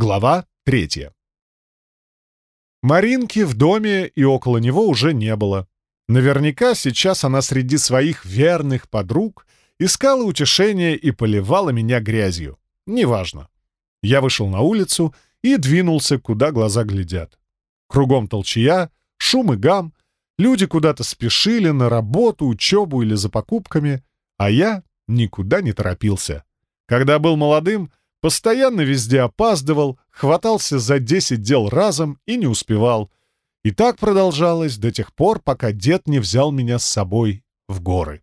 Глава третья. Маринки в доме и около него уже не было. Наверняка сейчас она среди своих верных подруг искала утешения и поливала меня грязью. Неважно. Я вышел на улицу и двинулся, куда глаза глядят. Кругом толчья, шум и гам, люди куда-то спешили на работу, учебу или за покупками, а я никуда не торопился. Когда был молодым, Постоянно везде опаздывал, хватался за десять дел разом и не успевал. И так продолжалось до тех пор, пока дед не взял меня с собой в горы.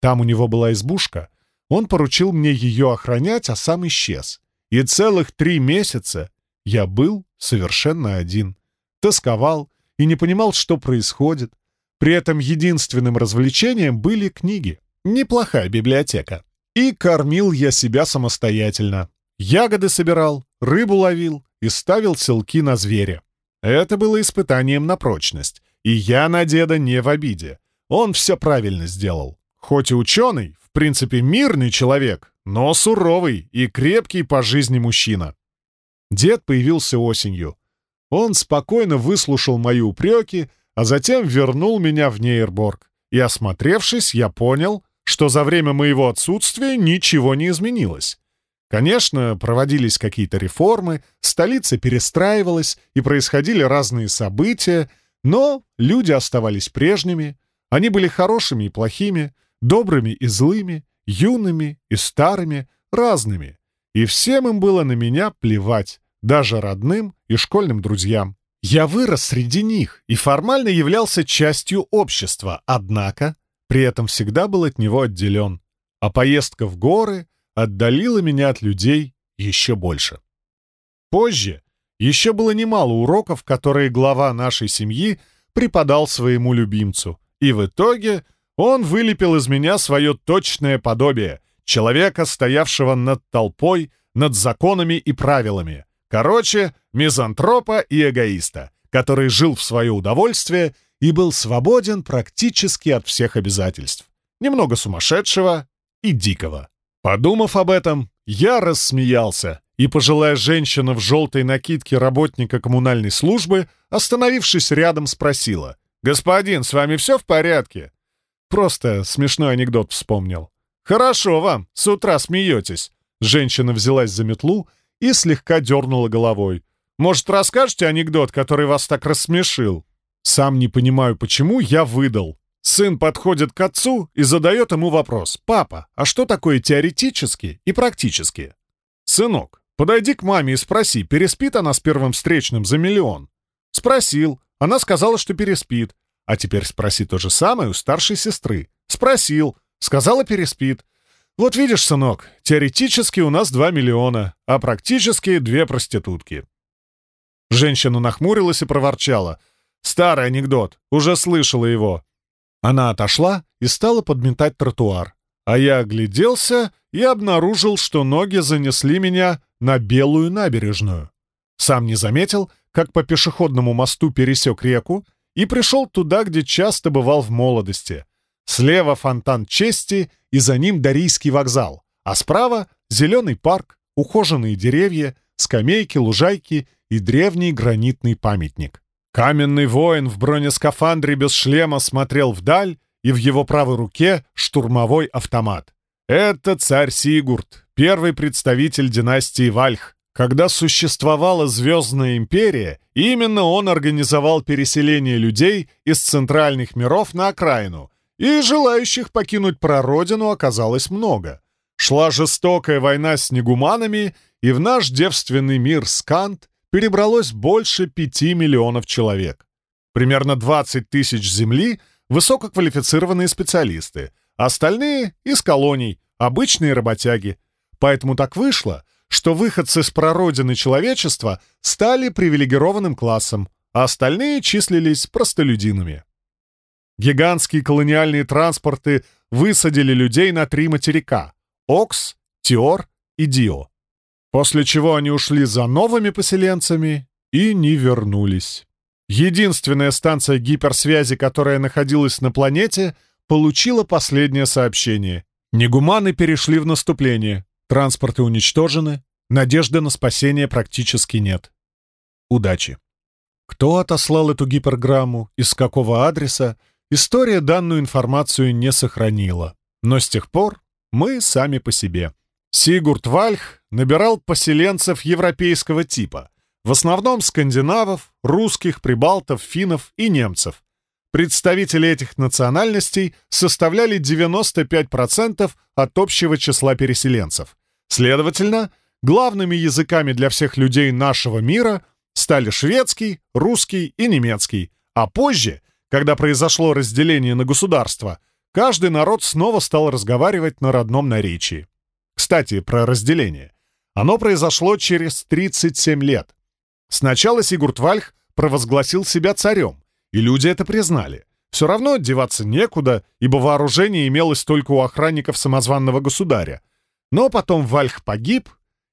Там у него была избушка. Он поручил мне ее охранять, а сам исчез. И целых три месяца я был совершенно один. Тосковал и не понимал, что происходит. При этом единственным развлечением были книги. Неплохая библиотека. И кормил я себя самостоятельно. Ягоды собирал, рыбу ловил и ставил селки на зверя. Это было испытанием на прочность, и я на деда не в обиде. Он все правильно сделал. Хоть и ученый, в принципе мирный человек, но суровый и крепкий по жизни мужчина. Дед появился осенью. Он спокойно выслушал мои упреки, а затем вернул меня в Нейрборг. И, осмотревшись, я понял, что за время моего отсутствия ничего не изменилось. Конечно, проводились какие-то реформы, столица перестраивалась и происходили разные события, но люди оставались прежними. Они были хорошими и плохими, добрыми и злыми, юными и старыми, разными. И всем им было на меня плевать, даже родным и школьным друзьям. Я вырос среди них и формально являлся частью общества, однако при этом всегда был от него отделен. А поездка в горы — отдалило меня от людей еще больше. Позже еще было немало уроков, которые глава нашей семьи преподал своему любимцу, и в итоге он вылепил из меня свое точное подобие, человека, стоявшего над толпой, над законами и правилами. Короче, мизантропа и эгоиста, который жил в свое удовольствие и был свободен практически от всех обязательств. Немного сумасшедшего и дикого. Подумав об этом, я рассмеялся, и пожилая женщина в желтой накидке работника коммунальной службы, остановившись рядом, спросила, «Господин, с вами все в порядке?» Просто смешной анекдот вспомнил. «Хорошо вам, с утра смеетесь». Женщина взялась за метлу и слегка дернула головой. «Может, расскажете анекдот, который вас так рассмешил?» Сам не понимаю, почему я выдал. Сын подходит к отцу и задает ему вопрос. «Папа, а что такое теоретически и практически?» «Сынок, подойди к маме и спроси, переспит она с первым встречным за миллион?» «Спросил. Она сказала, что переспит. А теперь спроси то же самое у старшей сестры. Спросил. Сказала, переспит. Вот видишь, сынок, теоретически у нас 2 миллиона, а практически две проститутки». Женщина нахмурилась и проворчала. «Старый анекдот. Уже слышала его. Она отошла и стала подметать тротуар. А я огляделся и обнаружил, что ноги занесли меня на белую набережную. Сам не заметил, как по пешеходному мосту пересек реку и пришел туда, где часто бывал в молодости. Слева фонтан чести и за ним Дарийский вокзал, а справа — зеленый парк, ухоженные деревья, скамейки, лужайки и древний гранитный памятник. Каменный воин в бронескафандре без шлема смотрел вдаль, и в его правой руке штурмовой автомат. Это царь Сигурд, первый представитель династии Вальх. Когда существовала Звездная империя, именно он организовал переселение людей из центральных миров на окраину, и желающих покинуть прародину оказалось много. Шла жестокая война с негуманами, и в наш девственный мир Скант перебралось больше 5 миллионов человек. Примерно 20 тысяч земли — высококвалифицированные специалисты, остальные — из колоний, обычные работяги. Поэтому так вышло, что выходцы с прародины человечества стали привилегированным классом, а остальные числились простолюдинами. Гигантские колониальные транспорты высадили людей на три материка — Окс, Тиор и Дио. После чего они ушли за новыми поселенцами и не вернулись. Единственная станция гиперсвязи, которая находилась на планете, получила последнее сообщение. Негуманы перешли в наступление, транспорты уничтожены, надежды на спасение практически нет. Удачи. Кто отослал эту гиперграмму, из какого адреса, история данную информацию не сохранила. Но с тех пор мы сами по себе. Сигурд Вальх набирал поселенцев европейского типа, в основном скандинавов, русских, прибалтов, финнов и немцев. Представители этих национальностей составляли 95% от общего числа переселенцев. Следовательно, главными языками для всех людей нашего мира стали шведский, русский и немецкий, а позже, когда произошло разделение на государства, каждый народ снова стал разговаривать на родном наречии. Кстати, про разделение. Оно произошло через 37 лет. Сначала Сигурд Вальх провозгласил себя царем, и люди это признали. Все равно деваться некуда, ибо вооружение имелось только у охранников самозванного государя. Но потом Вальх погиб,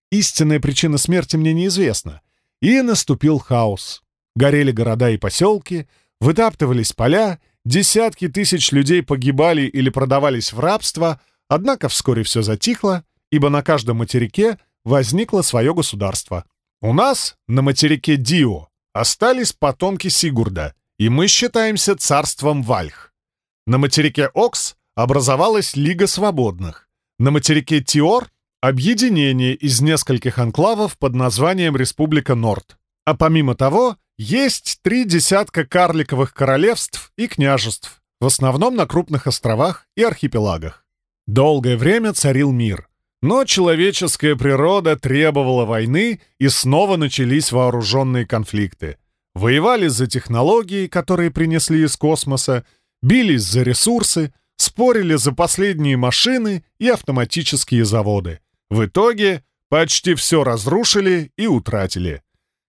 истинная причина смерти мне неизвестна, и наступил хаос. Горели города и поселки, вытаптывались поля, десятки тысяч людей погибали или продавались в рабство, однако вскоре все затихло, ибо на каждом материке возникло свое государство. У нас, на материке Дио, остались потомки Сигурда, и мы считаемся царством Вальх. На материке Окс образовалась Лига Свободных. На материке Тиор — объединение из нескольких анклавов под названием Республика Норд. А помимо того, есть три десятка карликовых королевств и княжеств, в основном на крупных островах и архипелагах. Долгое время царил мир. Но человеческая природа требовала войны, и снова начались вооруженные конфликты. Воевали за технологии, которые принесли из космоса, бились за ресурсы, спорили за последние машины и автоматические заводы. В итоге почти все разрушили и утратили.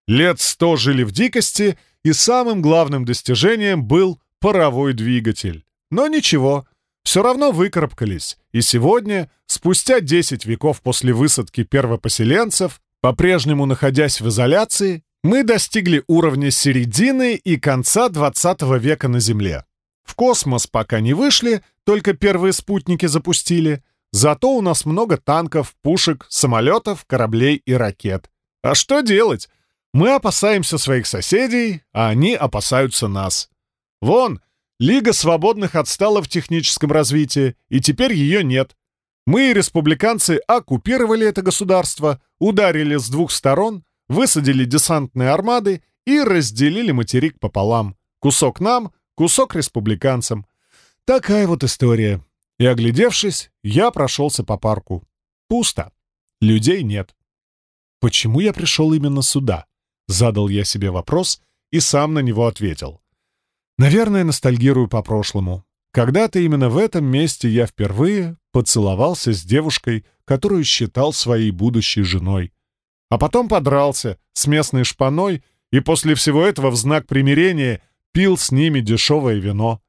Лет сто жили в дикости, и самым главным достижением был паровой двигатель. Но ничего, все равно выкарабкались, и сегодня, спустя 10 веков после высадки первопоселенцев, по-прежнему находясь в изоляции, мы достигли уровня середины и конца 20 века на Земле. В космос пока не вышли, только первые спутники запустили, зато у нас много танков, пушек, самолетов, кораблей и ракет. А что делать? Мы опасаемся своих соседей, а они опасаются нас. Вон, Лига свободных отстала в техническом развитии, и теперь ее нет. Мы, республиканцы, оккупировали это государство, ударили с двух сторон, высадили десантные армады и разделили материк пополам. Кусок нам, кусок республиканцам. Такая вот история. И, оглядевшись, я прошелся по парку. Пусто. Людей нет. Почему я пришел именно сюда? Задал я себе вопрос и сам на него ответил. Наверное, ностальгирую по прошлому. Когда-то именно в этом месте я впервые поцеловался с девушкой, которую считал своей будущей женой. А потом подрался с местной шпаной и после всего этого в знак примирения пил с ними дешевое вино.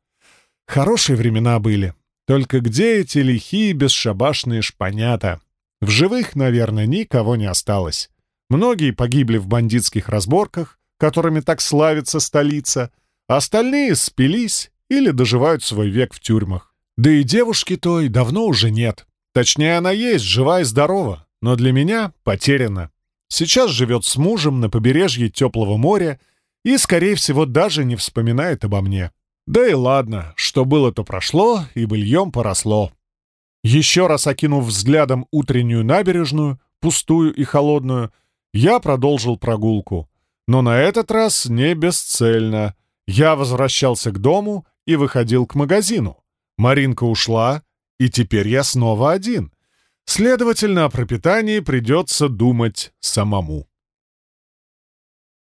Хорошие времена были. Только где эти лихие бесшабашные шпанята? В живых, наверное, никого не осталось. Многие погибли в бандитских разборках, которыми так славится столица — Остальные спились или доживают свой век в тюрьмах. Да и девушки той давно уже нет. Точнее, она есть, жива и здорова, но для меня потеряна. Сейчас живет с мужем на побережье теплого моря и, скорее всего, даже не вспоминает обо мне. Да и ладно, что было, то прошло, и быльем поросло. Еще раз окинув взглядом утреннюю набережную, пустую и холодную, я продолжил прогулку. Но на этот раз не бесцельно — я возвращался к дому и выходил к магазину. Маринка ушла, и теперь я снова один. Следовательно, о пропитании придется думать самому.